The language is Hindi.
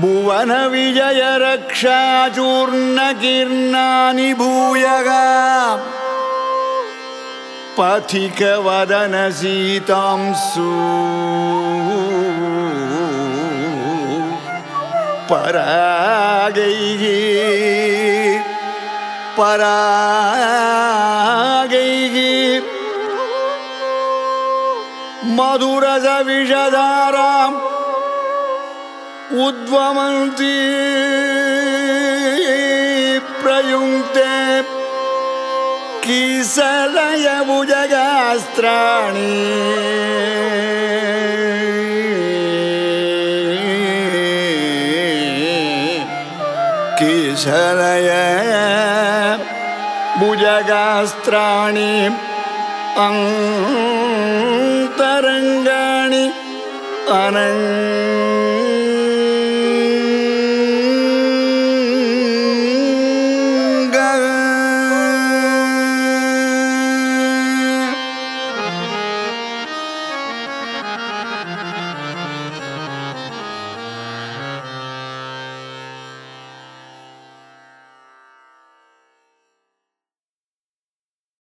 भुवनविजयरक्षाचूर्णकीर्णानि भूयः पथिकवदनसीतांसु परागैः परागैः मधुरसविषधाराम् उद्वमन्ति प्रयुङ्क्ते किसलयभुजगास्त्राणि। किसलय भुजगास्त्राणि अन्तरङ्गाणि अनङ्ग